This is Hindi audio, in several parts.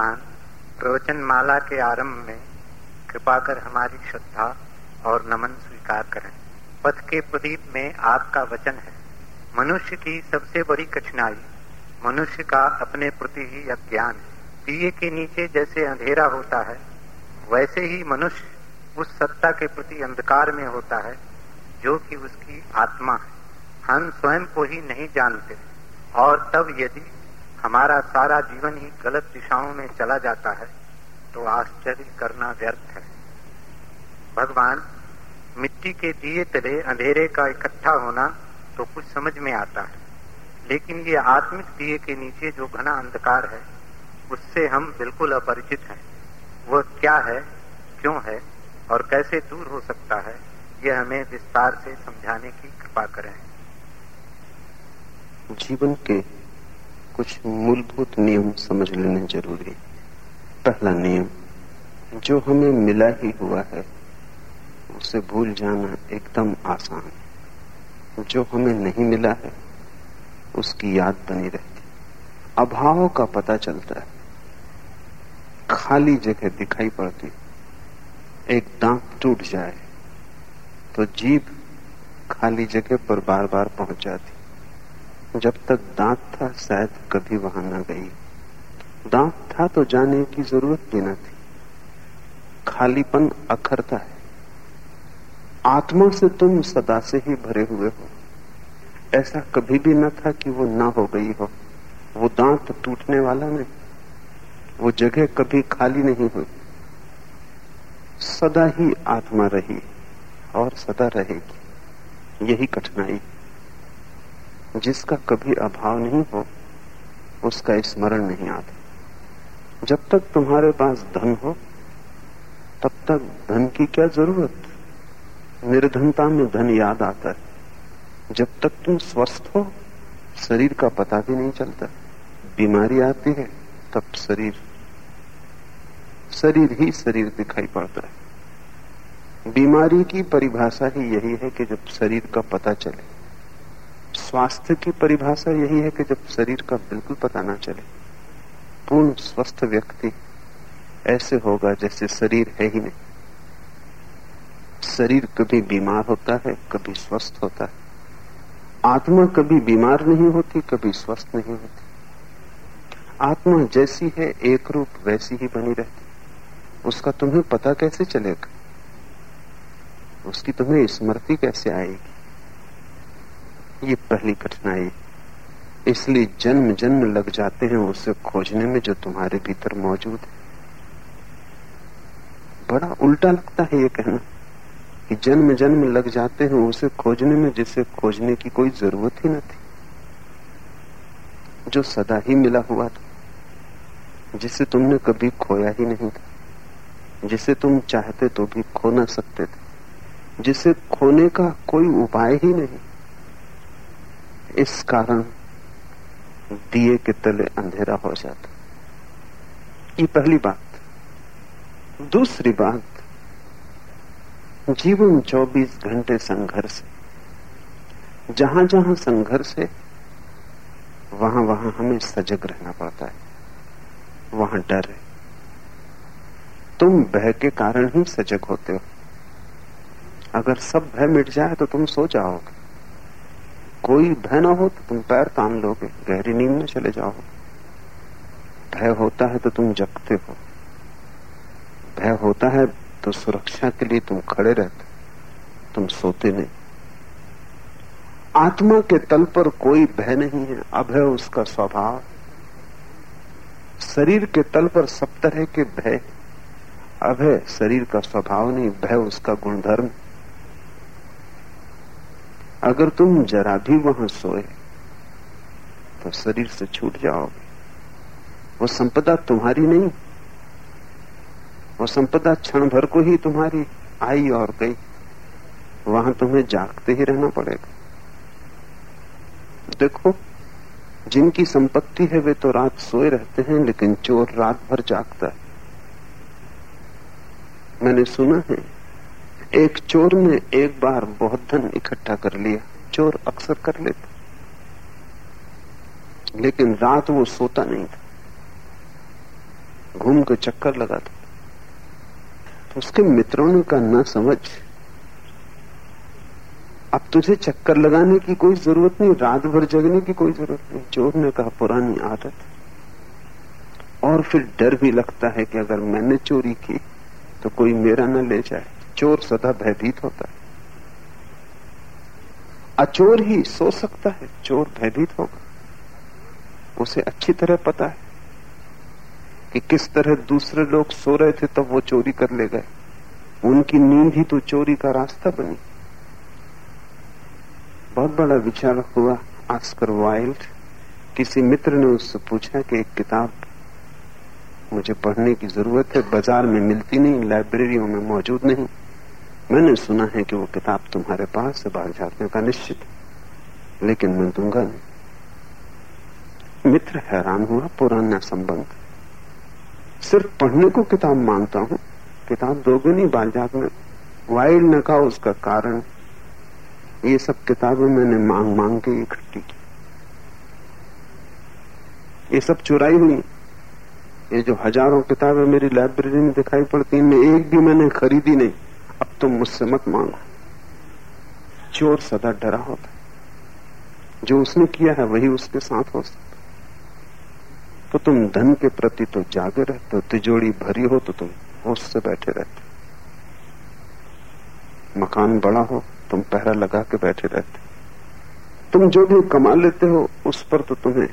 भगवान प्रवचन माला के आरंभ में कृपा कर हमारी श्रद्धा और नमन स्वीकार करें। पथ के प्रदीप में आपका वचन है। मनुष्य की सबसे बड़ी कठिनाई, मनुष्य का अपने प्रति ही अज्ञान दिए के नीचे जैसे अंधेरा होता है, वैसे ही मनुष्य उस सत्ता के प्रति अंधकार में होता है, जो कि उसकी आत्मा है। हम स्वयं को ही नहीं जानते, और तब यदि हमारा सारा जीवन ही गलत दिशाओं में चला जाता है तो आश्चर्य करना व्यर्थ है। भगवान, मिट्टी के दिए तले अंधेरे का इकट्ठा होना तो कुछ समझ में आता है, लेकिन ये आत्मिक दिए के नीचे जो घना अंधकार है, उससे हम बिल्कुल अपरिचित हैं। वह क्या है, क्यों है, और कैसे दूर हो सकता है, यह हमें विस्तार से समझाने की कृपा करें। जीवन के कुछ मूलभूत नियम समझ लेने ज़रूरी पहला नियम, जो हमें मिला ही हुआ है, उसे भूल जाना एकदम आसान जो हमें नहीं मिला है, उसकी याद बनी रहती अभाव का पता चलता है। खाली जगह दिखाई पड़ती एक दांत टूट जाए तो जीभ खाली जगह पर बार बार पहुँच जाती जब तक दांत था, शायद कभी वहाँ न गई। दांत था तो जाने की ज़रूरत भी न थी। खालीपन अखरता है। आत्मा से तुम सदा से ही भरे हुए हो। ऐसा कभी भी न था कि वो ना हो गई हो। वो दांत टूटने वाला नहीं। वो जगह कभी खाली नहीं हुई। सदा ही आत्मा रही और सदा रहेगी। यही कठिनाई। जिसका कभी अभाव नहीं हो, उसका स्मरण नहीं आता। जब तक तुम्हारे पास धन हो, तब तक धन की क्या ज़रूरत? निर्धनता में धन याद आता है। जब तक तुम स्वस्थ हो, शरीर का पता भी नहीं चलता। बीमारी आती है, तब शरीर शरीर ही शरीर दिखाई पड़ता है। बीमारी की परिभाषा ही यही है कि जब शरीर का पता चले स्वास्थ्य की परिभाषा यही है कि जब शरीर का बिल्कुल पता ना चले, पूर्ण स्वस्थ व्यक्ति ऐसे होगा जैसे शरीर है ही नहीं। शरीर कभी बीमार होता है, कभी स्वस्थ होता है। आत्मा कभी बीमार नहीं होती, कभी स्वस्थ नहीं होती। आत्मा जैसी है, एक रूप वैसी ही बनी रहती। उसका तुम्हें पता कैसे चलेगा? उसकी तुम्हें स्मृति कैसे आएगी? ये पहली कठिनाई। इसलिए जन्म जन्म लग जाते हैं उसे खोजने में जो तुम्हारे भीतर मौजूद है। बड़ा उल्टा लगता है ये कहना कि जन्म जन्म लग जाते हैं उसे खोजने में जिसे खोजने की कोई ज़रूरत ही न थी। जो सदा ही मिला हुआ था, जिसे तुमने कभी खोया ही नहीं था, जिसे तुम चाहते तो भी खो ना सकते थे, जिसे खोने का कोई उपाय ही नहीं। इस कारण दिए के तले अंधेरा हो जाता। ये पहली बात। दूसरी बात, जीवन 24 घंटे संघर्ष है। जहाँ जहाँ संघर्ष है, वहाँ वहाँ हमें सजग रहना पड़ता है। वहाँ डर है। तुम भय के कारण ही सजग होते हो। अगर सब भय मिट जाए तो तुम सो जाओगे। कोई भय ना हो तो तुम पैर तान लोगे, गहरी नींद में चले जाओ। भय होता है तो तुम जगते हो। भय होता है तो सुरक्षा के लिए तुम खड़े रहते तुम सोते नहीं। आत्मा के तल पर कोई भय नहीं है अभय उसका स्वभाव। शरीर के तल पर सब तरह के भय अभय शरीर का स्वभाव नहीं, भय उसका गुणधर्म। अगर तुम जरा भी वहाँ सोए तो शरीर से छूट जाओगे। वो संपदा तुम्हारी नहीं, वो संपदा क्षण भर को ही तुम्हारी आई और गई। वहाँ तुम्हें जागते ही रहना पड़ेगा। देखो, जिनकी संपत्ति है वे तो रात सोए रहते हैं, लेकिन चोर रात भर जागता है। मैंने सुना है एक चोर ने एक बार बहुत धन इकट्ठा कर लिया। चोर अक्सर कर लेता। लेकिन रात वो सोता नहीं था। घूम के चक्कर लगाता तो उसके मित्रों ने कहा न समझ। अब तुझे चक्कर लगाने की कोई ज़रूरत नहीं, रात भर जगने की कोई ज़रूरत नहीं। चोर ने कहा, पुरानी आदत और फिर डर भी लगता है कि अगर मैंने चोरी की तो कोई मेरा न ले जाए। चोर सदा भयभीत होता है। अचोर ही सो सकता है, चोर भयभीत होगा। उसे अच्छी तरह पता है कि किस तरह दूसरे लोग सो रहे थे तब वो चोरी कर ले गए। उनकी नींद ही तो चोरी का रास्ता बनी। बहुत बड़ा विचार हुआ आस्कर वाइल्ड। किसी मित्र ने उससे पूछा कि एक किताब मुझे पढ़ने की ज़रूरत है, बाज़ार में मिलती नहीं, लाइब्रेरियों में मौजूद नहीं। मैंने सुना है कि वो किताब तुम्हारे पास है बाहर झाड़ने का निश्चित। लेकिन मैं दूँगा नहीं। मित्र हैरान हुआ, पुराना संबंध। सिर्फ़ पढ़ने को किताब माँगता हूँ। किताब दोगे नहीं बालजात में, वाइल्ड न कहा उसका कारण। ये सब किताबें मैंने मांग मांग के इकट्ठी की। ये सब चुराई हुई। ये जो हज़ारों किताबें मेरी लाइब्रेरी में दिखाई पड़ती इनमें एक भी मैंने खरीदी नहीं। अब तुम मुझसे मत मांगो। चोर सदा डरा होता जो उसने किया है, वही उसके साथ हो सकता तो तुम धन के प्रति तो जागे रहते हो तिजोड़ी भरी हो तो तुम होश से बैठे रहते मकान बड़ा हो, तुम पहरा लगा के बैठे रहते तुम जो भी कमा लेते हो, उस पर तो तुम्हें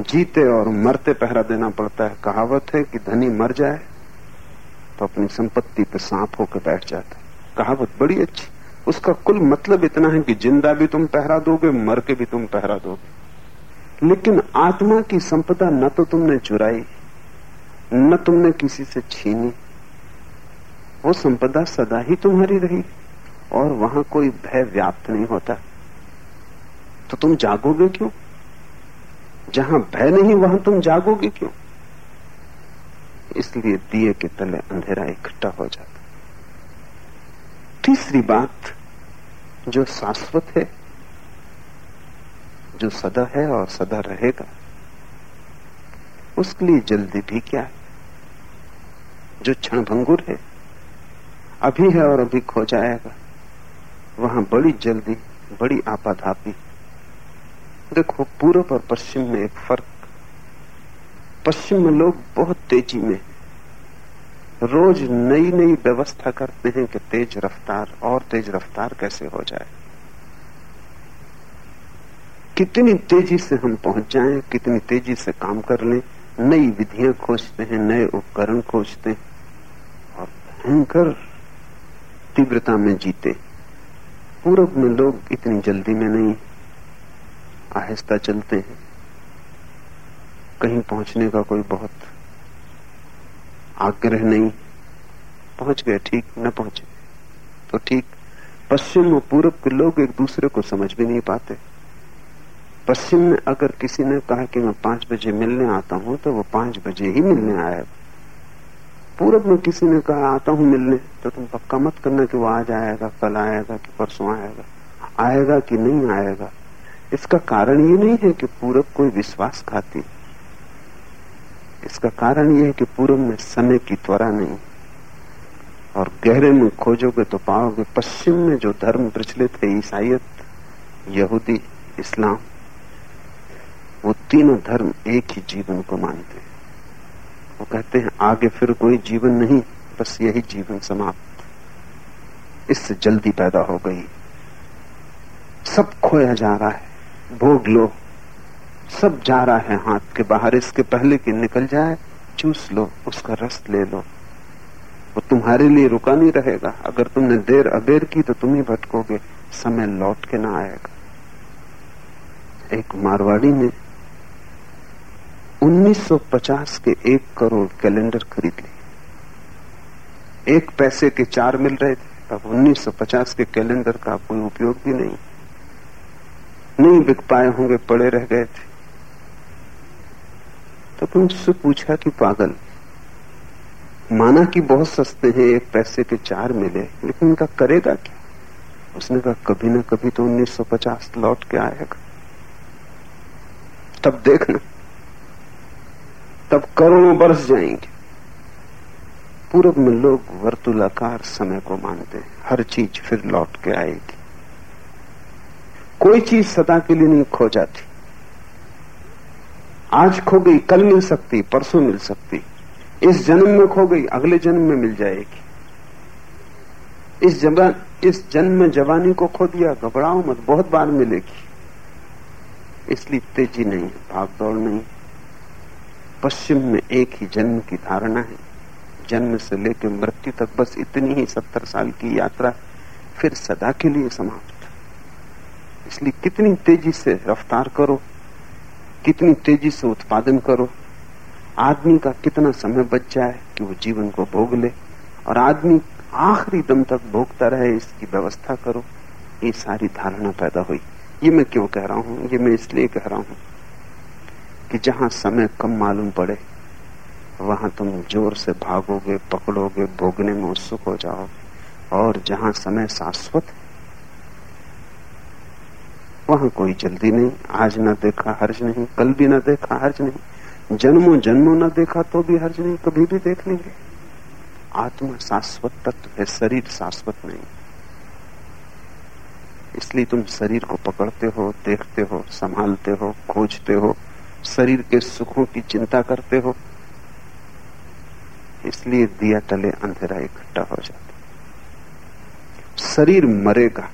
जीते और मरते पहरा देना पड़ता है। कहावत है कि धनी मर जाए तो अपनी संपत्ति पे सांप होकर बैठ जाता कहावत बड़ी अच्छी। उसका कुल मतलब इतना है कि ज़िंदा भी तुम पहरा दोगे, मर के भी तुम पहरा दोगे। लेकिन आत्मा की संपदा न तो तुमने चुराई, न तुमने किसी से छीनी। वो संपदा सदा ही तुम्हारी रही, और वहाँ कोई भय व्याप्त नहीं होता। तो तुम जागोगे क्यों? जहाँ भय नहीं, वहाँ तुम जागोगे क्यों? इसलिए दिए के तले अंधेरा इकट्ठा हो जाता। तीसरी बात, जो शाश्वत है, जो सदा है और सदा रहेगा, उसके लिए जल्दी भी क्या है? जो क्षण भंगुर है, अभी है और अभी खो जाएगा। वहाँ बड़ी जल्दी, बड़ी आपाधापी। देखो पूर्व और पश्चिम में एक फ़र्क पश्चिम में लोग बहुत तेज़ी में रोज नई नई व्यवस्था करते हैं कि तेज रफ्तार और तेज रफ्तार कैसे हो जाए। कितनी तेज़ी से हम पहुँच जाएँ, कितनी तेज़ी से काम कर लें, नई विधियाँ खोजते हैं, नए उपकरण खोजते हैं और भयंकर तीव्रता में जीते। पूर्व में लोग इतनी जल्दी में नहीं, आहिस्ता चलते हैं। कहीं पहुँचने का कोई बहुत आग्रह नहीं। पहुँच गए, ठीक, न पहुँचे। तो ठीक, पश्चिम और पूर्व के लोग एक दूसरे को समझ भी नहीं पाते। पश्चिम में अगर किसी ने कहा कि मैं पाँच बजे मिलने आता हूँ तो वो पाँच बजे ही मिलने आएगा पूर्व में किसी ने कहा, आता हूँ मिलने। तो तुम पक्का मत करना कि वो आज आएगा, कल आएगा कि परसों आएगा। आएगा कि नहीं आएगा? इसका कारण ये नहीं है कि पूरब कोई विश्वास खाती इसका कारण यह है कि पूर्व में समय की त्वरा नहीं। और गहरे में खोजोगे तो पाओगे पश्चिम में जो धर्म प्रचलित है ईसाइत यहूदी, इस्लाम, वो तीनों धर्म एक ही जीवन को मानते हैं। वो कहते हैं, आगे फिर कोई जीवन नहीं, बस यही जीवन समाप्त। इससे जल्दी पैदा हो गई। सब खोया जा रहा है, भोग लो। सब जा रहा है हाथ के बाहर, इसके पहले कि निकल जाए, चूस लो, उसका रस ले लो। वो तुम्हारे लिए रुका नहीं रहेगा। अगर तुमने देर अबेर की तो तुम ही भटकोगे। समय लौट के ना आएगा। एक मारवाड़ी ने 1950 के एक करोड़ कैलेंडर खरीद लिए। एक पैसे के चार मिल रहे थे। अब 1950 के कैलेंडर का कोई उपयोग भी नहीं। नहीं बिक पाए होंगे, पड़े रह गए थे। तो तुम उससे पूछा कि पागल, माना कि बहुत सस्ते हैं, एक पैसे के चार मिले, लेकिन इनका करेगा क्या? उसने कहा, कभी ना कभी तो 1950 लौट के आएगा। तब देखना, तब करोड़ों बरस जाएँगे। पूर्व में लोग वर्तुलाकार समय को मानते हैं, हर चीज़ फिर लौट के आएगी। कोई चीज़ सदा के लिए नहीं खो जाती। आज खो गई, कल मिल सकती, परसों मिल सकती। इस जन्म में खो गई, अगले जन्म में मिल जाएगी। इस जवान, इस जन्म में जवानी को खो दिया, घबराओ मत, बहुत बार मिलेगी। इसलिए तेज़ी नहीं है भाग दौड़ नहीं। पश्चिम में एक ही जन्म की धारणा है। जन्म से लेकर मृत्यु तक बस इतनी ही सत्तर साल की यात्रा फिर सदा के लिए समाप्त। इसलिए कितनी तेज़ी से रफ्तार करो कितनी तेज़ी से उत्पादन करो। आदमी का कितना समय बच जाए कि वो जीवन को भोग ले। और आदमी आखिरी दम तक भोगता रहे, इसकी व्यवस्था करो। ये सारी धारणा पैदा हुई। ये मैं क्यों कह रहा हूँ? ये मैं इसलिए कह रहा हूँ कि जहाँ समय कम मालूम पड़े, वहाँ तुम ज़ोर से भागोगे, पकड़ोगे, भोगने में उत्सुक हो जाओ। और जहाँ समय शाश्वत है वहाँ कोई जल्दी नहीं, आज ना देखा, हर्ज नहीं, कल भी ना देखा, हर्ज नहीं। जन्मों जन्मों न देखा तो भी हर्ज नहीं, कभी भी देख लेंगे। आत्मा शाश्वत तत्व है, शरीर शाश्वत नहीं। इसलिए तुम शरीर को पकड़ते हो, देखते हो, संभालते हो, खोजते हो, शरीर के सुखों की चिंता करते हो। इसलिए दिया तले अंधेरा इकट्ठा हो जाता शरीर मरेगा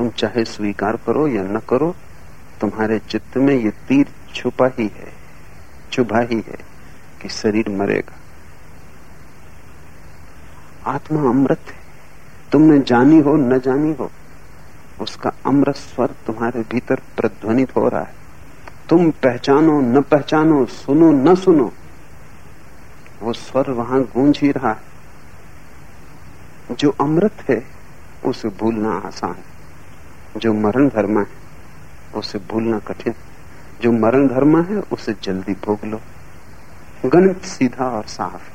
तुम चाहे स्वीकार करो या न करो, तुम्हारे चित्त में ये तीर छुपा ही है, छुपा ही है कि शरीर मरेगा। आत्मा अमृत है। तुमने जानी हो, न जानी हो, उसका अमृत स्वर तुम्हारे भीतर प्रध्वनित हो रहा है। तुम पहचानो, न पहचानो, सुनो, न सुनो, वो स्वर वहाँ गूंज ही रहा है। जो अमृत है, उसे भूलना आसान जो मरण धर्म है, उसे भूलना कठिन। जो मरण धर्म है, उसे जल्दी भोग लो। गणित सीधा और साफ़।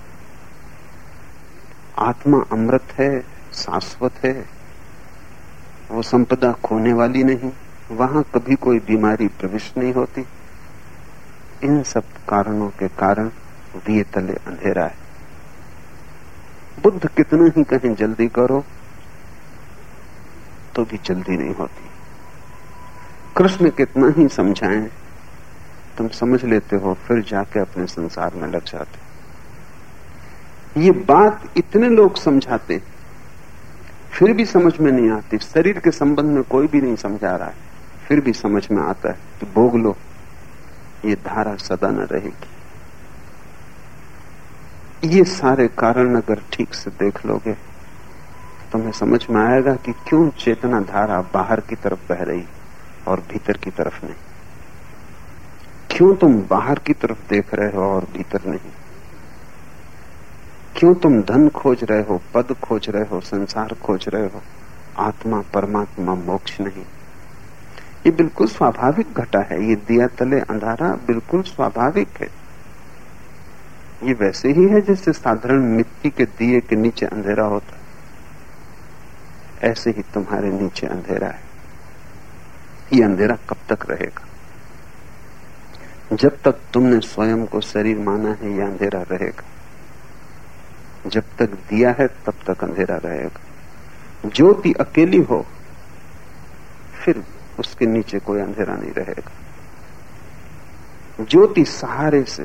आत्मा अमृत है, शाश्वत है, वो संपदा खोने वाली नहीं, वहाँ कभी कोई बीमारी प्रविष्ट नहीं होती। इन सब कारणों के कारण दिए तले अंधेरा है। बुद्ध कितना ही कहें, जल्दी करो। तो भी जल्दी नहीं होती। कृष्ण कितना ही समझाएँ, तुम समझ लेते हो, फिर जाके अपने संसार में लग जाते। ये बात इतने लोग समझाते, फिर भी समझ में नहीं आती। शरीर के संबंध में कोई भी नहीं समझा रहा है, फिर भी समझ में आता है। कि भोग लो, ये धारा सदा न रहेगी। ये सारे कारण अगर ठीक से देख लोगे तुम्हें समझ में आएगा कि क्यों चेतना धारा बाहर की तरफ़ बह रही और भीतर की तरफ़ नहीं। क्यों तुम बाहर की तरफ़ देख रहे हो और भीतर नहीं? क्यों तुम धन खोज रहे हो, पद खोज रहे हो, संसार खोज रहे हो? आत्मा, परमात्मा, मोक्ष नहीं। ये बिल्कुल स्वाभाविक घटा है। ये दिया तले अंधारा बिल्कुल स्वाभाविक है। ये वैसे ही है जैसे साधारण मिट्टी के दिए के नीचे अंधेरा होता है। ऐसे ही तुम्हारे नीचे अंधेरा है। ये अंधेरा कब तक रहेगा? जब तक तुमने स्वयं को शरीर माना है यह अंधेरा रहेगा। जब तक दिया है, तब तक अंधेरा रहेगा। ज्योति अकेली हो, फिर उसके नीचे कोई अंधेरा नहीं रहेगा। ज्योति सहारे से,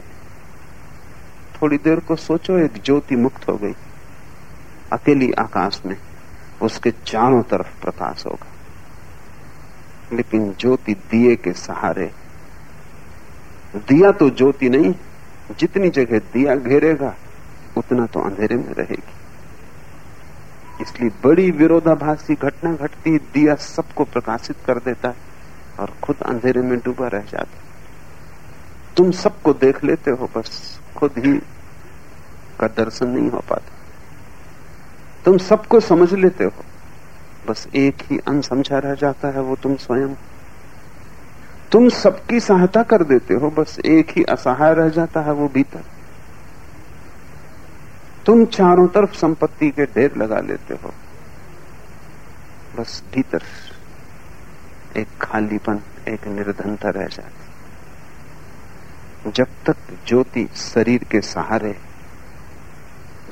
थोड़ी देर को सोचो, एक ज्योति मुक्त हो गई। अकेली आकाश में। उसके चारों तरफ़ प्रकाश होगा। लेकिन ज्योति दिए के सहारे, दिया तो ज्योति नहीं, जितनी जगह दिया घेरेगा, उतना तो अंधेरे में रहेगी। इसलिए बड़ी विरोधाभासी घटना घटती, दिया सबको प्रकाशित कर देता है और खुद अंधेरे में डूबा रह जाता तुम सबको देख लेते हो, बस खुद ही का दर्शन नहीं हो पाता। तुम सबको समझ लेते हो। बस एक ही अनसमझा रह जाता है, वो तुम स्वयं। तुम सबकी सहायता कर देते हो, बस एक ही असहाय रह जाता है वो भीतर। तुम चारों तरफ़ संपत्ति के ढेर लगा लेते हो। बस भीतर एक खालीपन, एक निर्धनता रह जाती। जब तक ज्योति शरीर के सहारे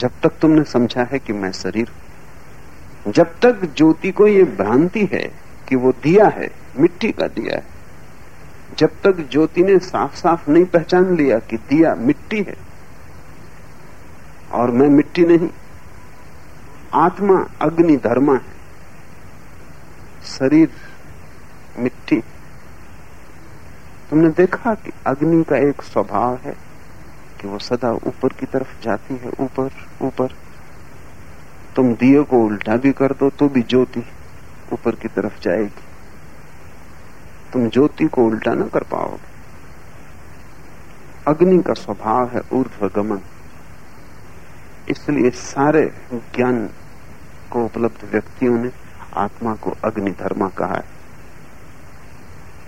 जब तक तुमने समझा है कि मैं शरीर जब तक ज्योति को यह भ्रांति है कि वो दिया है, मिट्टी का दिया है, जब तक ज्योति ने साफ़ साफ़ नहीं पहचान लिया कि दिया मिट्टी है, और मैं मिट्टी नहीं, आत्मा अग्नि धर्मा है, शरीर मिट्टी तुमने देखा कि अग्नि का एक स्वभाव है? कि वो सदा ऊपर की तरफ़ जाती है, ऊपर ऊपर। तुम दिए को उल्टा भी कर दो तो भी ज्योति ऊपर की तरफ़ जाएगी। तुम ज्योति को उल्टा ना कर पाओगे। अग्नि का स्वभाव है ऊर्ध्वगमन। इसलिए सारे ज्ञान को उपलब्ध व्यक्तियों ने आत्मा को अग्नि धर्मा कहा है।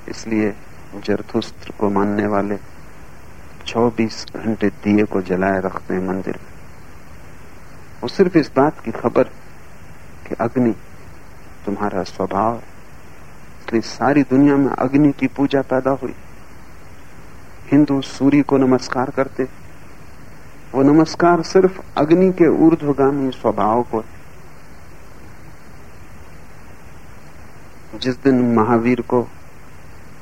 इसलिए जरथुस्त्र को मानने वाले 24 घंटे दिए को जलाए रखते हैं मंदिर। में वो सिर्फ़ इस बात की खबर कि अग्नि तुम्हारा स्वभाव इसलिए सारी दुनिया में अग्नि की पूजा पैदा हुई। हिंदू सूर्य को नमस्कार करते। वो नमस्कार सिर्फ़ अग्नि के ऊर्ध्वगामी स्वभाव को जिस दिन महावीर को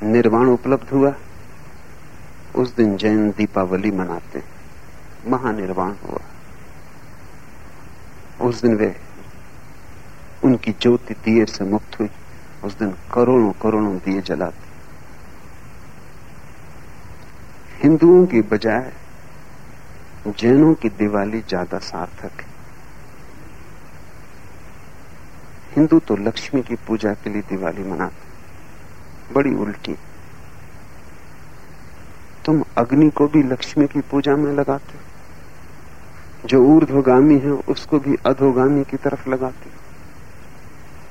निर्वाण उपलब्ध हुआ उस दिन जैन दीपावली मनाते महानिर्वाण हुआ। उस दिन वे उनकी ज्योति दिए से मुक्त हुई। उस दिन करोड़ों करोड़ों दिए जलाते। हिंदुओं की बजाय जैनों की दिवाली ज़्यादा सार्थक है। हिंदू तो लक्ष्मी की पूजा के लिए दिवाली मनाते बड़ी उल्टी। तुम अग्नि को भी लक्ष्मी की पूजा में लगाते जो ऊर्ध्वगामी है, उसको भी अधोगामी की तरफ़ लगाते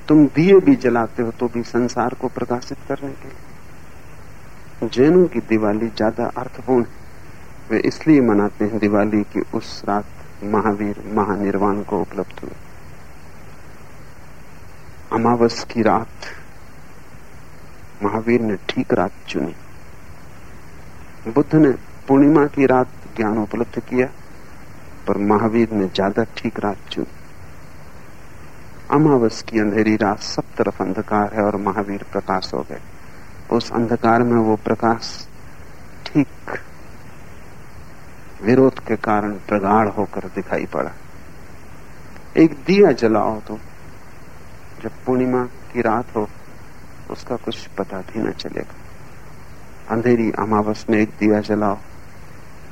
तुम दिए भी जलाते हो तो भी संसार को प्रकाशित करने के लिए। जैनों की दिवाली ज़्यादा अर्थपूर्ण है। वे इसलिए मनाते हैं दिवाली की उस रात महावीर महानिर्वाण को उपलब्ध हुए अमावस की रात महावीर ने ठीक रात चुनी। बुद्ध ने पूर्णिमा की रात ज्ञान उपलब्ध किया, पर महावीर ने ज़्यादा ठीक रात चुनी। अमावस की अंधेरी रात सब तरफ़ अंधकार है और महावीर प्रकाश हो गए। उस अंधकार में वो प्रकाश ठीक विरोध के कारण प्रगाढ़ होकर दिखाई पड़ा। एक दिया जलाओ तो जब पूर्णिमा की रात हो, उसका कुछ पता भी न चलेगा। अंधेरी अमावस में एक दिया जलाओ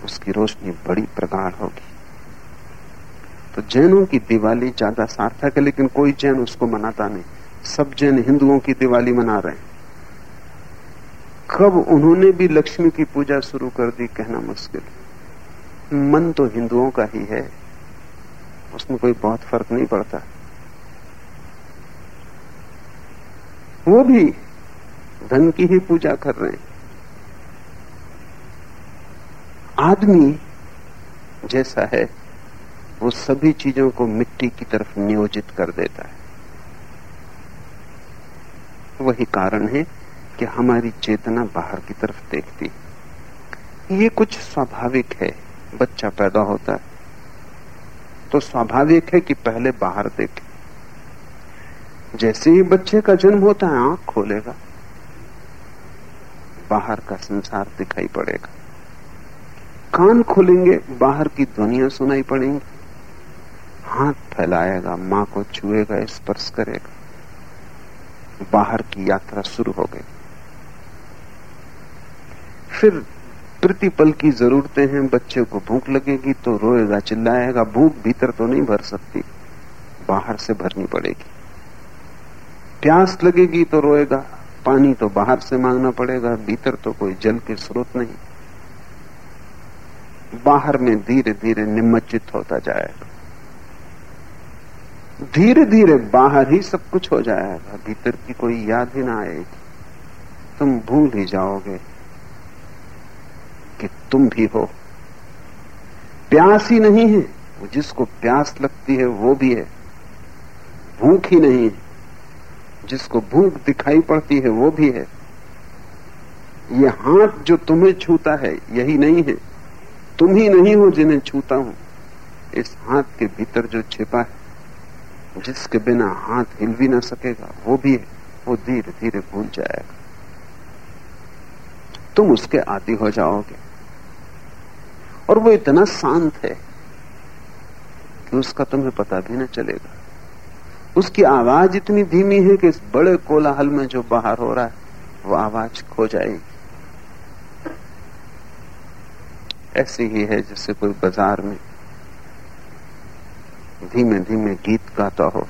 उसकी रोशनी बड़ी प्रगाढ़ होगी। तो जैनों की दिवाली ज़्यादा सार्थक है, लेकिन कोई जैन उसको मनाता नहीं। सब जैन हिंदुओं की दिवाली मना रहे हैं। कब उन्होंने भी लक्ष्मी की पूजा शुरू कर दी, कहना मुश्किल। मन तो हिंदुओं का ही है। उसमें कोई बहुत फ़र्क नहीं पड़ता। वो भी धन की ही पूजा कर रहे हैं। आदमी जैसा है, वो सभी चीज़ों को मिट्टी की तरफ़ नियोजित कर देता है। वही कारण है कि हमारी चेतना बाहर की तरफ़ देखती ये कुछ स्वाभाविक है, बच्चा पैदा होता है। तो स्वाभाविक है कि पहले बाहर देखे। जैसे ही बच्चे का जन्म होता है, आँख खोलेगा। बाहर का संसार दिखाई पड़ेगा। कान खोलेंगे, बाहर की ध्वनिया सुनाई पड़ेंगी। हाथ फैलाएगा, माँ को छुएगा, स्पर्श करेगा। बाहर की यात्रा शुरू हो गई। फिर प्रतिपल की जरूरतें हैं, बच्चे को भूख लगेगी तो रोएगा, चिल्लाएगा, भूख भीतर तो नहीं भर सकती, बाहर से भरनी पड़ेगी। प्यास लगेगी तो रोएगा, पानी तो बाहर से मांगना पड़ेगा, भीतर तो कोई जल के स्रोत नहीं। बाहर में धीरे धीरे निमज्जित होता जाएगा धीरे धीरे बाहर ही सब कुछ हो जाएगा भीतर की कोई याद ही ना आएगी तुम भूल ही जाओगे कि तुम भी हो। प्यास ही नहीं है जिसको प्यास लगती है वो भी है। भूख ही नहीं है, जिसको भूख दिखाई पड़ती है वो भी है। ये हाथ जो तुम्हें छूता है, यही नहीं है। तुम ही नहीं हो जिन्हें छूता हूँ। इस हाथ के भीतर जो छिपा है, जिसके बिना हाथ हिल भी ना सकेगा, वो भी है, वो धीरे धीरे भूल जाएगा। तुम उसके आदि हो जाओगे। और वो इतना शांत है कि उसका तुम्हें पता भी ना चलेगा। उसकी आवाज़ इतनी धीमी है कि इस बड़े कोलाहल में जो बाहर हो रहा है, वो आवाज़ खो जाएगी। ऐसे ही है जैसे कोई बाज़ार में धीमे धीमे गीत गाता हो।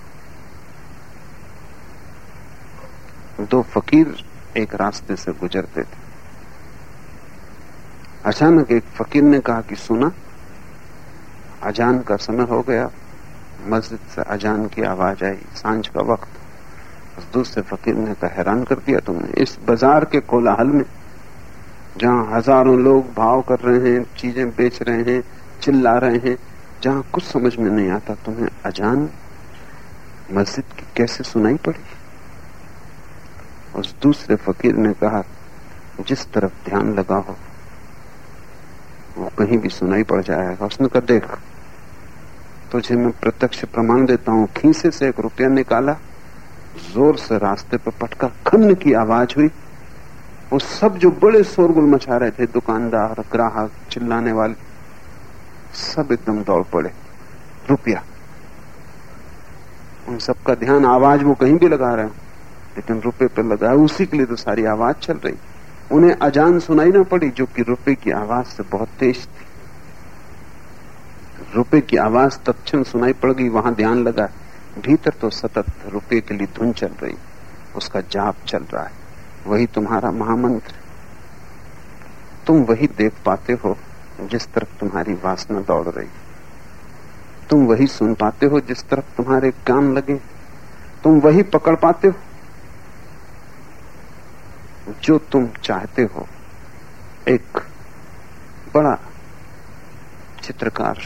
दो फकीर एक रास्ते से गुजरते थे। अचानक एक फकीर ने कहा कि सुना, अजान का समय हो गया। मस्जिद से अजान की आवाज़ आई साँझ का वक्त। उस दूसरे फकीर ने कहा, हैरान कर दिया तुमने। इस बाज़ार के कोलाहल में जहाँ हज़ारों लोग भाव कर रहे हैं, चीज़ें बेच रहे हैं, चिल्ला रहे हैं, जहाँ कुछ समझ में नहीं आता, तुम्हें अजान मस्जिद की कैसे सुनाई पड़ी? उस दूसरे फकीर ने कहा, जिस तरफ़ ध्यान लगा हो वो कहीं भी सुनाई पड़ जाएगा। उसने कहा, देख, तुझे मैं प्रत्यक्ष प्रमाण देता हूँ। खीसे से एक रुपया निकाला, ज़ोर से रास्ते पर पटका, खन्न की आवाज़ हुई वो सब जो बड़े शोरगुल मचा रहे थे, दुकानदार, ग्राहक, चिल्लाने वाले, सब एकदम दौड़ पड़े। रुपया। उन सबका ध्यान आवाज़ वो कहीं भी लगा रहे हैं, लेकिन रुपए पर लगा उसी के लिए तो सारी आवाज़ चल रही। उन्हें अजान सुनाई ना पड़ी, जो कि रुपए की आवाज़ से बहुत तेज थी। रुपए की आवाज़ तत्म सुनाई पड़ गई, वहाँ ध्यान लगा। भीतर तो सतत रुपए के लिए धुन चल रही, उसका जाप चल रहा है। वही तुम्हारा महामंत्र। तुम वही देख पाते हो जिस तरफ़ तुम्हारी वासना दौड़ रही। तुम वही सुन पाते हो जिस तरफ़ तुम्हारे कान लगे। तुम वही पकड़ पाते हो जो तुम चाहते हो। एक बड़ा चित्रकार।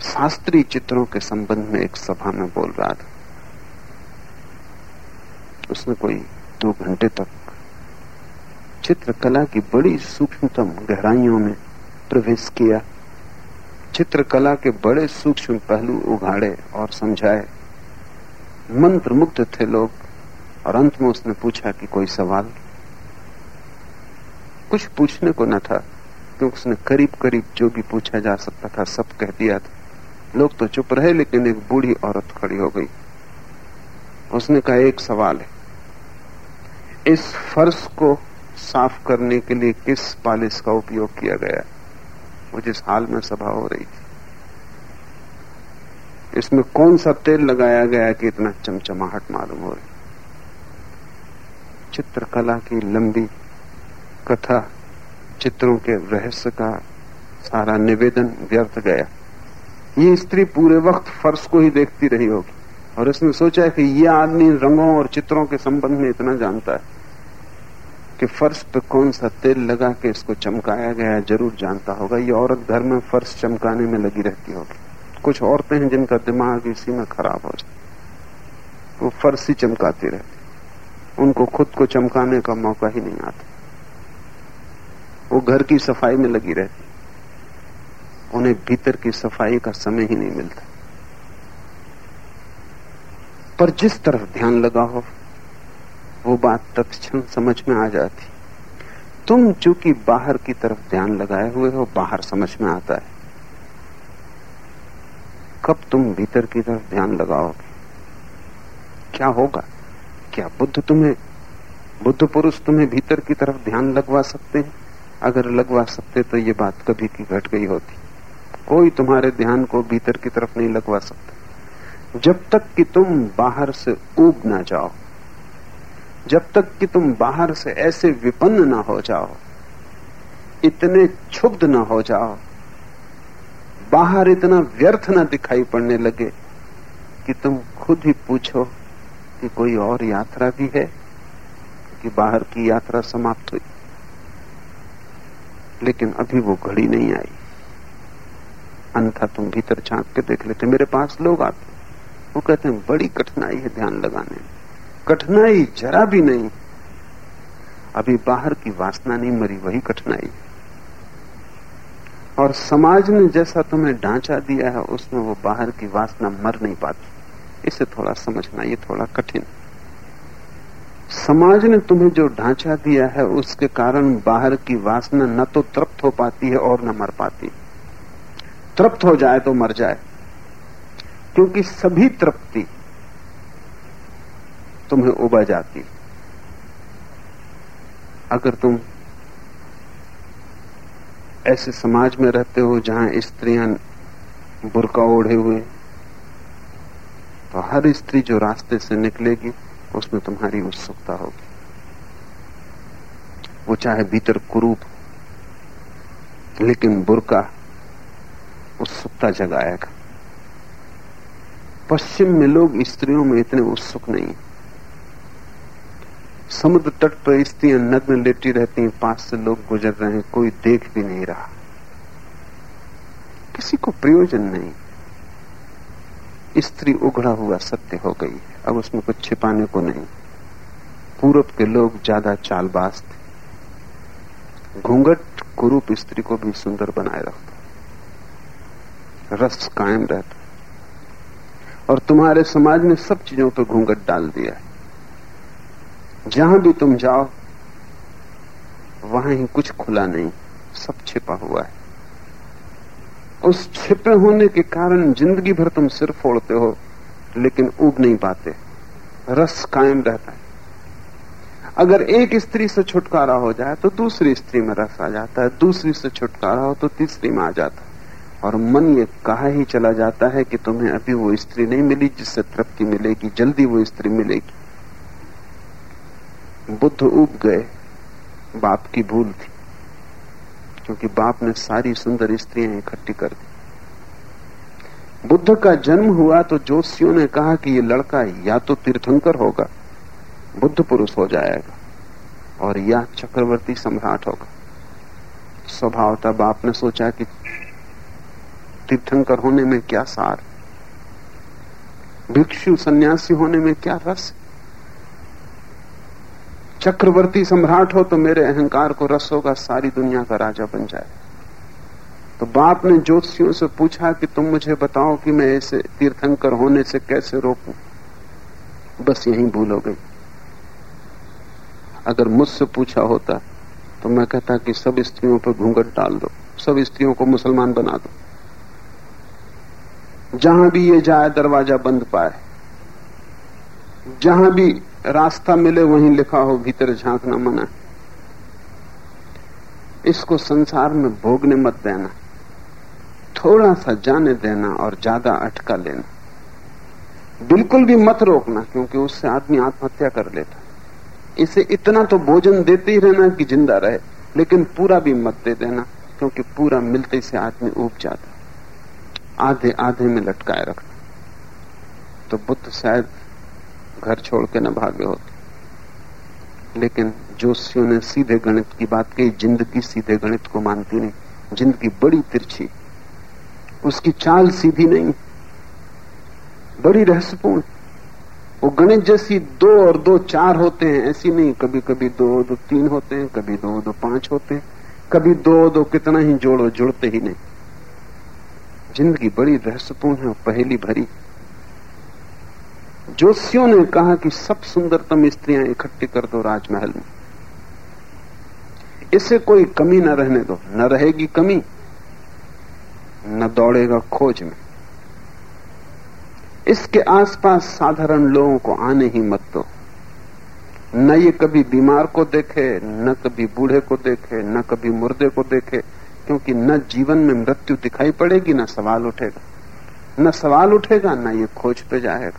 शास्त्रीय चित्रों के संबंध में एक सभा में बोल रहा था। उसने कोई दो घंटे तक। चित्रकला की बड़ी सूक्ष्मतम गहराइयों में प्रवेश किया। चित्रकला के बड़े सूक्ष्म पहलू उघाड़े और समझाए। मंत्र मुक्त थे लोग और अंत में उसने पूछा कि कोई सवाल? कुछ पूछने को न था, क्योंकि उसने करीब करीब जो भी पूछा जा सकता था सब कह दिया था। लोग तो चुप रहे, लेकिन एक बूढ़ी औरत खड़ी हो गई। उसने कहा, एक सवाल है। इस फर्श को साफ़ करने के लिए किस पालिश का उपयोग किया गया? वो जिस हाल में सभा हो रही थी। इसमें कौन सा तेल लगाया गया कि इतना चमचमाहट मालूम हो रही? चित्रकला की लंबी कथा, चित्रों के रहस्य का सारा निवेदन व्यर्थ गया। ये स्त्री पूरे वक्त फर्श को ही देखती रही होगी और उसने सोचा कि यह आदमी रंगों और चित्रों के संबंध में इतना जानता है। कि फर्श पे कौन सा तेल लगा के इसको चमकाया गया ज़रूर जानता होगा। ये औरत घर में फर्श चमकाने में लगी रहती होगी। कुछ औरतें हैं जिनका दिमाग इसी में खराब हो जाए वो फर्श ही चमकाती रहती उनको खुद को चमकाने का मौका ही नहीं आता। वो घर की सफ़ाई में लगी रहती उन्हें भीतर की सफ़ाई का समय ही नहीं मिलता। पर जिस तरफ़ ध्यान लगा हो वो बात तत्क्षण समझ में आ जाती। तुम चूँकि बाहर की तरफ़ ध्यान लगाए हुए हो, बाहर समझ में आता है। कब तुम भीतर की तरफ़ ध्यान लगाओगे? क्या होगा? क्या बुद्ध तुम्हें, बुद्ध पुरुष तुम्हें भीतर की तरफ़ ध्यान लगवा सकते हैं? अगर लगवा सकते तो ये बात कभी की घट गई होती। कोई तुम्हारे ध्यान को भीतर की तरफ़ नहीं लगवा सकता। जब तक कि तुम बाहर से उब ना जाओ जब तक कि तुम बाहर से ऐसे विपन्न ना हो जाओ, इतने क्षुब्ध ना हो जाओ, बाहर इतना व्यर्थ ना दिखाई पड़ने लगे कि तुम खुद ही पूछो कि कोई और यात्रा भी है, कि बाहर की यात्रा समाप्त हुई। लेकिन अभी वो घड़ी नहीं आई। अन्यथा तुम भीतर झाँक के देख लेते। मेरे पास लोग आते। वो कहते हैं, बड़ी कठिनाई है ध्यान लगाने में। कठिनाई जरा भी नहीं। अभी बाहर की वासना नहीं मरी, वही कठिनाई। और समाज ने जैसा तुम्हें ढांचा दिया है, उसमें वो बाहर की वासना मर नहीं पाती। इसे थोड़ा समझना, ये थोड़ा कठिन। समाज ने तुम्हें जो ढांचा दिया है, उसके कारण बाहर की वासना न तो तृप्त हो पाती है और न मर पाती। तृप्त हो जाए तो मर जाए, क्योंकि सभी तृप्ति तुम्हें उबा जाती। अगर तुम ऐसे समाज में रहते हो जहाँ स्त्रियाँ बुरका ओढ़े हुए तो हर स्त्री जो रास्ते से निकलेगी, उसमें तुम्हारी उत्सुकता होगी। वो चाहे भीतर कुरूप, लेकिन बुरका उत्सुकता जगाएगा। पश्चिम में लोग स्त्रियों में इतने उत्सुक नहीं समुद्र तट पर स्त्रियाँ नग्न लेटी रहती हैं। पास से लोग गुजर रहे हैं। कोई देख भी नहीं रहा। किसी को प्रयोजन नहीं। स्त्री उघड़ा हुआ सत्य हो गई है। अब उसमें कुछ छिपाने को नहीं। पूरब के लोग ज़्यादा चालबाज थे घूंघट कुरूप स्त्री को भी सुंदर बनाए रखता रस कायम रहता और तुम्हारे समाज ने सब चीज़ों पर घूंघट डाल दिया है। जहाँ भी तुम जाओ, वहाँ ही कुछ खुला नहीं, सब छिपा हुआ है। उस छिपे होने के कारण ज़िंदगी भर तुम सिर फोड़ते हो, लेकिन उग नहीं पाते। रस कायम रहता है। अगर एक स्त्री से छुटकारा हो जाए तो दूसरी स्त्री में रस आ जाता है। दूसरी से छुटकारा हो तो तीसरी में आ जाता है। और मन ये कहा ही चला जाता है कि तुम्हें अभी वो स्त्री नहीं मिली, जिससे तृप्ति मिलेगी, जल्दी वो स्त्री मिलेगी। बुद्ध उब गए। बाप की भूल थी, क्योंकि बाप ने सारी सुंदर स्त्रियाँ इकट्ठी कर दी। बुद्ध का जन्म हुआ तो जोशियों ने कहा कि ये लड़का या तो तीर्थंकर होगा, बुद्ध पुरुष हो जाएगा, और या चक्रवर्ती सम्राट होगा। स्वभावता बाप ने सोचा कि तीर्थंकर होने में क्या सार, भिक्षु सन्यासी होने में क्या रस चक्रवर्ती सम्राट हो तो मेरे अहंकार को रस होगा, सारी दुनिया का राजा बन जाए। तो बाप ने ज्योतिषियों से पूछा कि तुम मुझे बताओ कि मैं ऐसे तीर्थंकर होने से कैसे रोकूं। बस यही भूल हो गई। अगर मुझसे पूछा होता तो मैं कहता कि सब स्त्रियों पर घूंघट डाल दो, सब स्त्रियों को मुसलमान बना दो। जहाँ भी ये जाए, दरवाज़ा बंद पाए। जहाँ भी रास्ता मिले वहीं लिखा हो, भीतर झांकना मना। इसको संसार में भोगने मत देना। थोड़ा सा जाने देना और ज़्यादा अटका लेना। बिल्कुल भी मत रोकना, क्योंकि उससे आदमी आत्महत्या कर लेता। इसे इतना तो भोजन देते ही रहना कि ज़िंदा रहे, लेकिन पूरा भी मत दे देना, क्योंकि पूरा मिलते से आदमी उब जाता। आधे आधे में लटकाए रखना तो बुद्ध शायद घर छोड़ के न भागे होते। लेकिन जोशियों ने सीधे गणित की बात कही, ज़िंदगी सीधे गणित को मानती नहीं, ज़िंदगी बड़ी तिरछी। उसकी चाल सीधी नहीं, बड़ी रहस्यपूर्ण। वो गणित जैसी दो और दो चार होते हैं, ऐसी नहीं कभी कभी दो दो तीन होते हैं, कभी दो दो पाँच होते हैं, कभी दो दो कितना ही जोड़ो, जुड़ते ही नहीं। ज़िंदगी बड़ी रहस्यपूर्ण है पहली भरी। जोशियों ने कहा कि सब सुंदरतम स्त्रियाँ इकट्ठी कर दो राजमहल में। इसे कोई कमी न रहने दो। न रहेगी कमी, न दौड़ेगा खोज में। इसके आसपास साधारण लोगों को आने ही मत दो। न ये कभी बीमार को देखे, न कभी बूढ़े को देखे, न कभी मुर्दे को देखे, क्योंकि न जीवन में मृत्यु दिखाई पड़ेगी, न सवाल उठेगा। न सवाल उठेगा, न ये खोज पे जाएगा।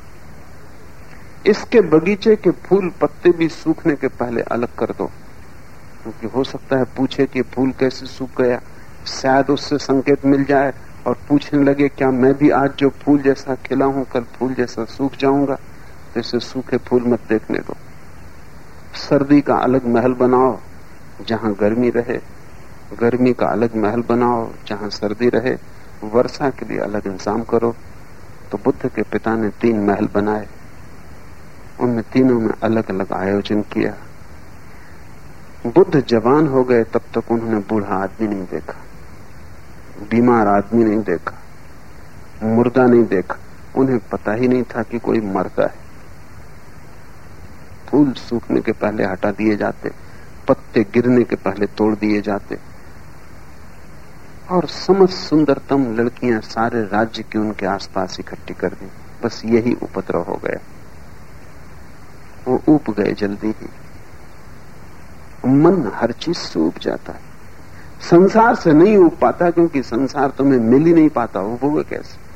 इसके बगीचे के फूल पत्ते भी सूखने के पहले अलग कर दो। क्योंकि हो सकता है पूछे कि फूल कैसे सूख गया। शायद उससे संकेत मिल जाए और पूछने लगे, क्या मैं भी आज जो फूल जैसा खिला हूँ, कल फूल जैसा सूख जाऊँगा? तो इसे सूखे फूल मत देखने दो। सर्दी का अलग महल बनाओ, जहाँ गर्मी रहे। गर्मी का अलग महल बनाओ, जहाँ सर्दी रहे। वर्षा के लिए अलग इंतज़ाम करो। तो बुद्ध के पिता ने तीन महल बनाए। उनमें तीनों में अलग अलग आयोजन किया। बुद्ध जवान हो गए तब तक उन्होंने बूढ़ा आदमी नहीं देखा, बीमार आदमी नहीं देखा, मुर्दा नहीं देखा। उन्हें पता ही नहीं था कि कोई मरता है। फूल सूखने के पहले हटा दिए जाते, पत्ते गिरने के पहले तोड़ दिए जाते। और समस्त सुंदरतम लड़कियाँ सारे राज्य की उनके आसपास इकट्ठी कर दी। बस यही उपद्रव हो गया। वो ऊब गए जल्दी ही। मन हर चीज़ से उब जाता है। संसार से नहीं उब पाता क्योंकि संसार तुम्हें मिल ही नहीं पाता उबोगे कैसे?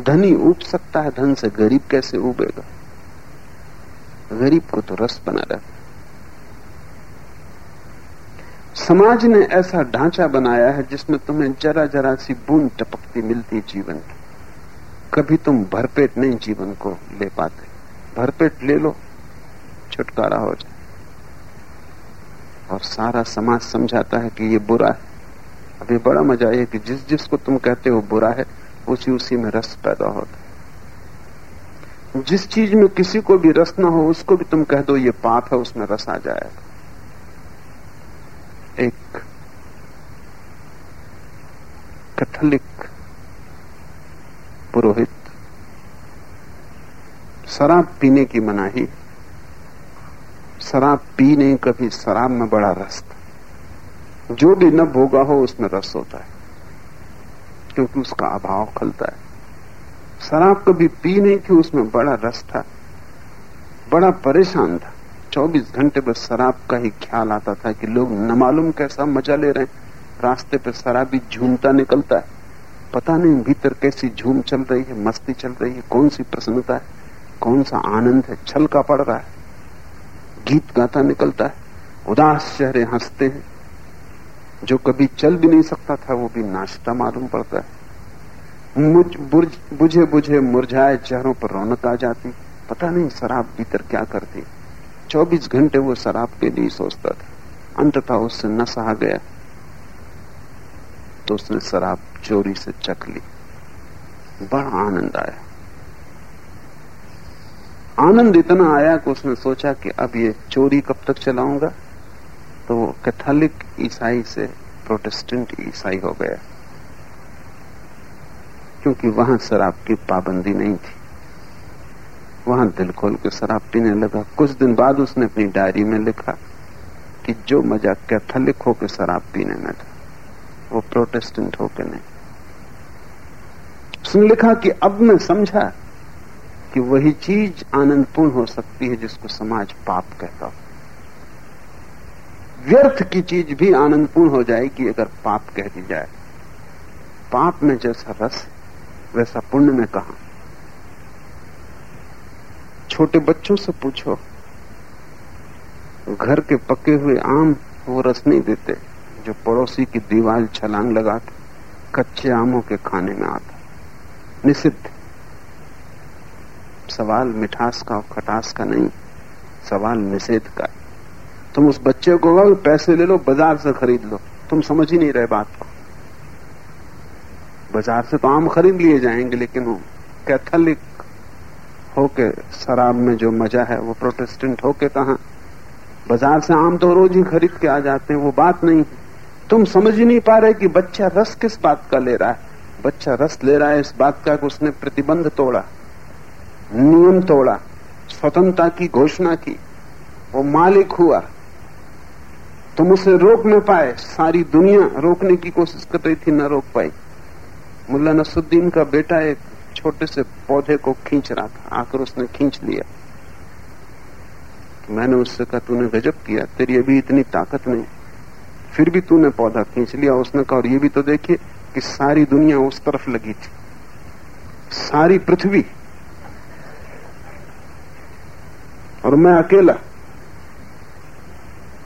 धनी उब सकता है, धन से गरीब कैसे उबेगा गरीब को तो रस बना रहता समाज ने ऐसा ढांचा बनाया है जिसमें तुम्हें जरा जरा सी बूंद टपकती मिलती जीवन की। कभी तुम भरपेट नहीं जीवन को ले पाते। भरपेट ले लो, छुटकारा हो जाए। और सारा समाज समझाता है कि ये बुरा है। अभी बड़ा मज़ा है कि जिस जिसको तुम कहते हो बुरा है, उसी उसी में रस पैदा होता है। जिस चीज़ में किसी को भी रस ना हो, उसको भी तुम कह दो, ये पाप है, उसमें रस आ जाएगा एक कैथोलिक पुरोहित शराब पीने की मनाही। शराब पी नहीं, कभी शराब में बड़ा रस जो भी न भोगा हो, उसमें रस होता है, क्योंकि उसका अभाव खलता है। शराब कभी पी नहीं थी उसमें बड़ा रस था। बड़ा परेशान था। 24 घंटे बस शराब का ही ख्याल आता था कि लोग न मालूम कैसा मज़ा ले रहे हैं। रास्ते पे शराबी झूमता निकलता है। पता नहीं, भीतर कैसी झूम चल रही है, मस्ती चल रही है, कौन सी प्रसन्नता है। कौन सा आनंद है? छल का पड़ रहा है। गीत गाता निकलता है। उदास चेहरे हँसते हैं। जो कभी चल भी नहीं सकता था, वो भी नाचता मालूम पड़ता है। मुझ बुझे बुझे मुरझाए चेहरों पर रौनक आ जाती। पता नहीं शराब भीतर क्या करती। 24 घंटे वो शराब के लिए सोचता था। अंततः उससे न सहा गया। तो उसने शराब चोरी से चख ली। बड़ा आनंद आया। आनंद इतना आया कि उसने सोचा कि अब ये चोरी कब तक चलाऊँगा? तो वो कैथोलिक ईसाई से प्रोटेस्टेंट ईसाई हो गया। क्योंकि वहाँ शराब की पाबंदी नहीं थी। वहाँ दिल खोल के शराब पीने लगा। कुछ दिन बाद उसने अपनी डायरी में लिखा कि जो मज़ा कैथोलिक होकर शराब पीने में था, वो प्रोटेस्टेंट होकर नहीं। उसने लिखा कि अब मैं समझा कि वही चीज़ आनंदपूर्ण हो सकती है जिसको समाज पाप कहता हो। व्यर्थ की चीज़ भी आनंदपूर्ण हो जाएगी अगर पाप कह दी जाए। पाप में जैसा रस वैसा पुण्य में कहा? छोटे बच्चों से पूछो, घर के पके हुए आम वो रस नहीं देते जो पड़ोसी की दीवार छलांग लगा कच्चे आमों के खाने में आता। निषिद्ध। सवाल, मिठास का और खटास का नहीं, सवाल निषेध का तुम उस बच्चे को कहो पैसे ले लो, बाज़ार से खरीद लो। तुम समझ ही नहीं रहे बात को। बाज़ार से तो आम खरीद लिए जाएँगे, लेकिन वो कैथोलिक होके, शराब में जो मज़ा है, वो प्रोटेस्टेंट होके कहा? बाज़ार से आम तो रोज ही खरीद के आ जाते हैं, वो बात नहीं तुम समझ ही नहीं पा रहे कि बच्चा रस किस बात का ले रहा है? बच्चा रस ले रहा है इस बात का कि उसने प्रतिबंध तोड़ा। नियम तोड़ा, स्वतंत्रता की घोषणा की, वो मालिक हुआ। तुम उसे रोक न पाए, सारी दुनिया रोकने की कोशिश कर रही थी, न रोक पाई। मुल्ला नसुद्दीन का बेटा एक छोटे से पौधे को खींच रहा था, आकर उसने खींच लिया। मैंने उससे कहा, तूने गजब किया, तेरी अभी इतनी ताकत नहीं। फिर भी तूने पौधा खींच लिया। उसने कहा, और ये भी तो देखिए कि सारी दुनिया उस तरफ़ लगी थी। सारी पृथ्वी और मैं अकेला।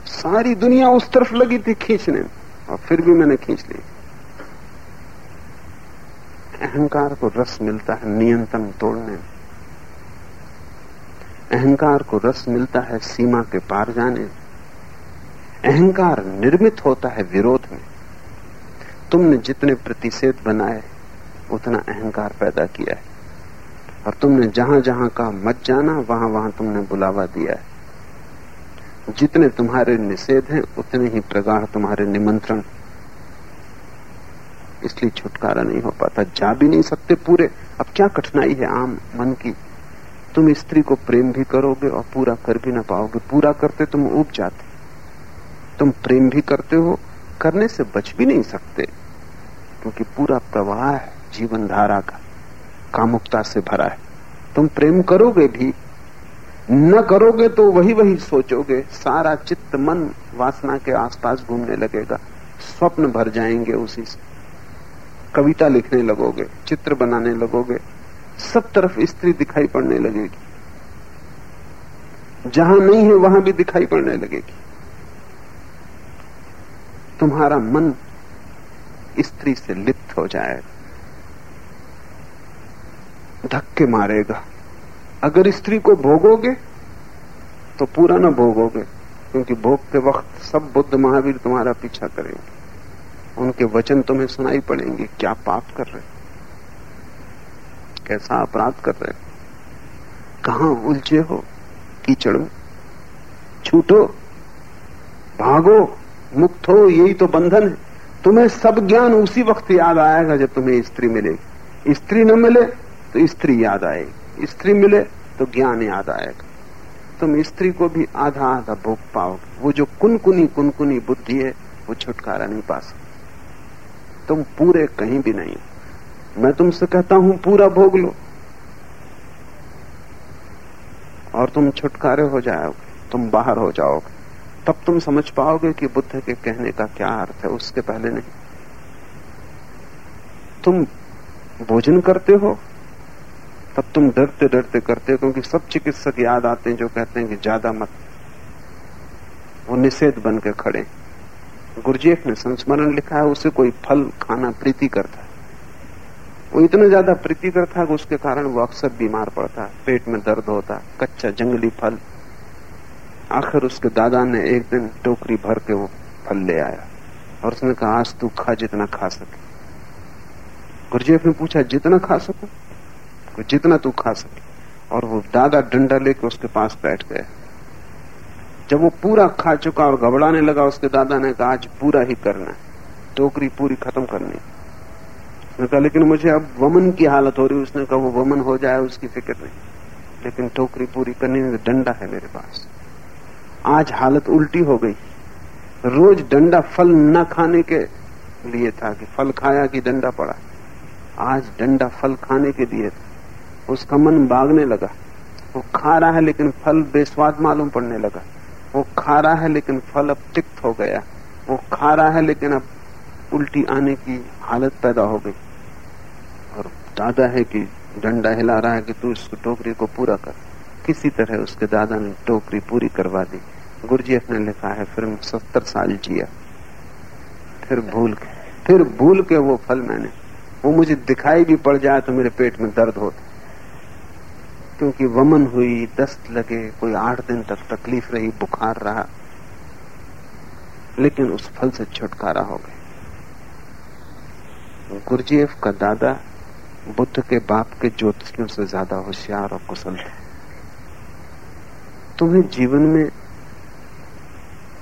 सारी दुनिया उस तरफ़ लगी थी खींचने, और फिर भी मैंने खींच ली। अहंकार को रस मिलता है नियंत्रण तोड़ने में। अहंकार को रस मिलता है सीमा के पार जाने अहंकार निर्मित होता है विरोध में। तुमने जितने प्रतिषेध बनाए, उतना अहंकार पैदा किया है। और तुमने जहाँ जहाँ कहा मत जाना, वहाँ वहाँ तुमने बुलावा दिया है। जितने तुम्हारे निषेध हैं, उतने ही प्रगाढ़ तुम्हारे निमंत्रण। इसलिए छुटकारा नहीं हो पाता। जा भी नहीं सकते पूरे। अब क्या कठिनाई है आम मन की। तुम स्त्री को प्रेम भी करोगे और पूरा कर भी ना पाओगे। पूरा करते तुम उब जाते। तुम प्रेम भी करते हो, करने से बच भी नहीं सकते। क्योंकि पूरा प्रवाह है जीवन धारा का। कामुकता से भरा है। तुम प्रेम करोगे भी, न करोगे तो वही वही सोचोगे। सारा चित्त मन वासना के आसपास घूमने लगेगा। स्वप्न भर जाएँगे उसी से। कविता लिखने लगोगे, चित्र बनाने लगोगे। सब तरफ़ स्त्री दिखाई पड़ने लगेगी। जहाँ नहीं है, वहाँ भी दिखाई पड़ने लगेगी। तुम्हारा मन स्त्री से लिप्त हो जाएगा। धक्के मारेगा। अगर स्त्री को भोगोगे तो पूरा ना भोगोगे, क्योंकि भोगते वक्त सब बुद्ध महावीर तुम्हारा पीछा करेंगे। उनके वचन तुम्हें सुनाई पड़ेंगे, क्या पाप कर रहे कैसा अपराध कर रहे कहा उलझे हो, कीचड़? छूटो, भागो, मुक्त हो, यही तो बंधन है। तुम्हें सब ज्ञान उसी वक्त याद आएगा जब तुम्हें स्त्री मिलेगी। स्त्री न मिले तो स्त्री याद आएगी। स्त्री मिले तो ज्ञान याद आएगा। तुम स्त्री को भी आधा आधा भोग पाओगे। वो जो कुनकुनी कुनकुनी बुद्धि है, वो छुटकारा नहीं पा सकती। तुम पूरे कहीं भी नहीं मैं तुमसे कहता हूँ, पूरा भोग लो। और तुम छुटकारे हो जाओगे। तुम बाहर हो जाओगे। तब तुम समझ पाओगे कि बुद्ध के कहने का क्या अर्थ है, उसके पहले नहीं। तुम भोजन करते हो तब तुम डरते डरते करते हो, क्योंकि सब चिकित्सक याद आते हैं, जो कहते हैं कि ज़्यादा मत। वो निषेध बन के खड़े गुरुजेफ ने संस्मरण लिखा है, उसे कोई फल खाना प्रीति करता है। वो इतना ज़्यादा प्रीति करता है कि उसके कारण वो अक्सर बीमार पड़ता है, पेट में दर्द होता है, कच्चा जंगली फल। आखिर उसके दादा ने एक दिन टोकरी भर के वो फल ले आया और उसने कहा, आज तू खा जितना खा सके। गुरुजेफ ने पूछा, जितना खा सको? जितना तू खा सके। और वो दादा डंडा लेके उसके पास बैठ गया जब वो पूरा खा चुका और घबराने लगा, उसके दादा ने कहा, आज पूरा ही करना है। टोकरी पूरी खत्म करनी उसने कहा, लेकिन मुझे अब वमन की हालत हो रही उसने कहा, वो वमन हो जाए, उसकी फ़िक्र नहीं। लेकिन टोकरी पूरी करने में डंडा है मेरे पास। आज हालत उल्टी हो गई। रोज डंडा फल न खाने के लिए था कि फल खाया कि डंडा पड़ा। आज डंडा फल खाने के लिए था। उसका मन भागने लगा। वो खा रहा है लेकिन फल बेस्वाद मालूम पड़ने लगा। वो खा रहा है लेकिन फल अब तिक्त हो गया। वो खा रहा है लेकिन अब उल्टी आने की हालत पैदा हो गई। और दादा है कि डंडा हिला रहा है कि तू इस टोकरी को पूरा कर। किसी तरह उसके दादा ने टोकरी पूरी करवा दी। गुरुजीएफ ने लिखा है, फिर सत्तर साल जिया। फिर भूल के, फिर भूल के वो फल मैंने, वो मुझे दिखाई भी पड़ जाए तो मेरे पेट में दर्द होता। क्योंकि वमन हुई, दस्त लगे, कोई आठ दिन तक तकलीफ़ रही, बुखार रहा। लेकिन उस फल से छुटकारा हो गए गुरजेफ का दादा बुद्ध के बाप के ज्योतिषियों से ज़्यादा होशियार और कुशल थे। तुम्हें जीवन में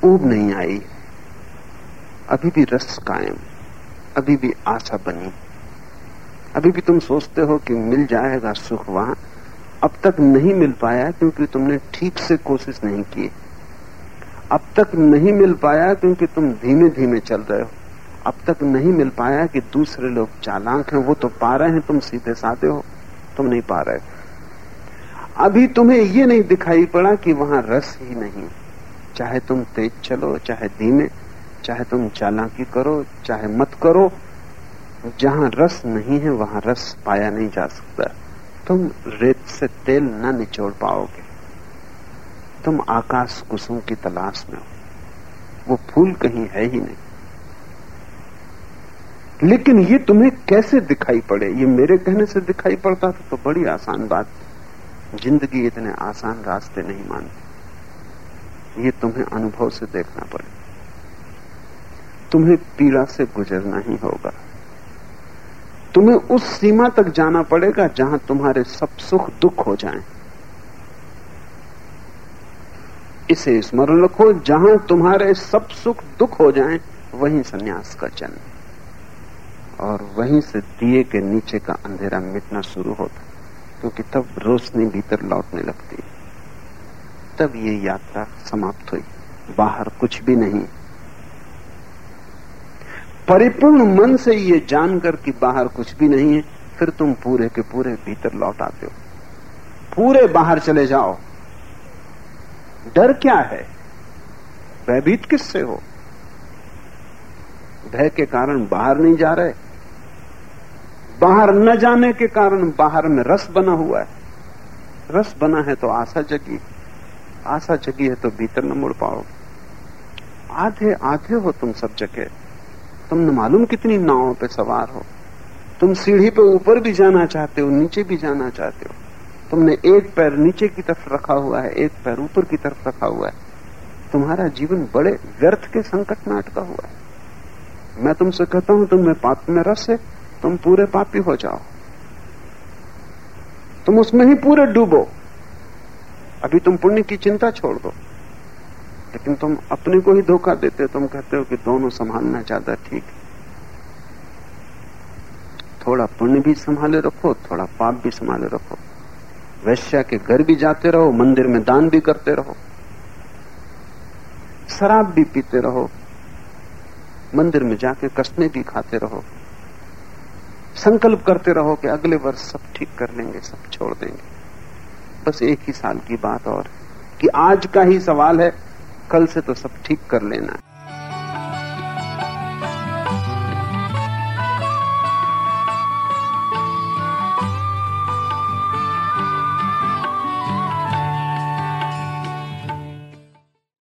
ऊब नहीं आई। अभी भी रस कायम, अभी भी आशा बनी। अभी भी तुम सोचते हो कि मिल जाएगा सुख वहाँ। अब तक नहीं मिल पाया क्योंकि तुमने ठीक से कोशिश नहीं की। अब तक नहीं मिल पाया क्योंकि तुम धीमे धीमे चल रहे हो। अब तक नहीं मिल पाया कि दूसरे लोग चालाक हैं, वो तो पा रहे हैं, तुम सीधे साधे हो। तुम नहीं पा रहे। अभी तुम्हें ये नहीं दिखाई पड़ा कि वहाँ रस ही नहीं। चाहे तुम तेज चलो, चाहे धीमे, चाहे तुम चालाकी करो, चाहे मत करो, जहाँ रस नहीं है, वहाँ रस पाया नहीं जा सकता। तुम रेत से तेल न निचोड़ पाओगे। तुम आकाश कुसुम की तलाश में हो। वो फूल कहीं है ही नहीं। लेकिन ये तुम्हें कैसे दिखाई पड़े? ये मेरे कहने से दिखाई पड़ता था तो बड़ी आसान बात ज़िंदगी इतने आसान रास्ते नहीं मानती। ये तुम्हें अनुभव से देखना पड़े तुम्हें पीड़ा से गुजरना ही होगा। तुम्हें उस सीमा तक जाना पड़ेगा जहाँ तुम्हारे सब सुख दुख हो जाएँ। इसे स्मरण रखो जहाँ तुम्हारे सब सुख दुख हो जाएँ, वहीं सन्यास का जन्म। और वहीं से दिए के नीचे का अंधेरा मिटना शुरू होता क्योंकि तब रोशनी भीतर लौटने लगती। तब ये यात्रा समाप्त हुई बाहर कुछ भी नहीं। परिपूर्ण मन से ये जानकर कि बाहर कुछ भी नहीं है, फिर तुम पूरे के पूरे भीतर लौट आते हो। पूरे बाहर चले जाओ। डर क्या है? भयभीत किससे हो? भय के कारण बाहर नहीं जा रहे। बाहर न जाने के कारण बाहर में रस बना हुआ है। रस बना है तो आशा जगी। आशा जगी है तो भीतर न मुड़ पाओ। आधे आधे हो तुम सब जगह तुम न मालूम कितनी नावों पे सवार हो? तुम सीढ़ी पे ऊपर भी जाना चाहते हो, नीचे भी जाना चाहते हो? तुमने एक पैर नीचे की तरफ़ रखा हुआ है, एक पैर ऊपर की तरफ़ रखा हुआ है। तुम्हारा जीवन बड़े व्यर्थ के संकट में अटका हुआ है। मैं तुमसे कहता हूँ तुम्हें पाप में रस है, तुम पूरे पापी हो जाओ। तुम उसमें ही पूरे डूबो। अभी तुम पुण्य की चिंता छोड़ दो। लेकिन तुम अपने को ही धोखा देते हो। तुम कहते हो कि दोनों संभालना ज़्यादा ठीक है। थोड़ा पुण्य भी संभाले रखो, थोड़ा पाप भी संभाले रखो। वैश्या के घर भी जाते रहो, मंदिर में दान भी करते रहो। शराब भी पीते रहो। मंदिर में जाके कसमे भी खाते रहो। संकल्प करते रहो कि अगले वर्ष सब ठीक कर लेंगे, सब छोड़ देंगे। बस एक ही साल की बात और कि आज का ही सवाल है। कल से तो सब ठीक कर लेना है।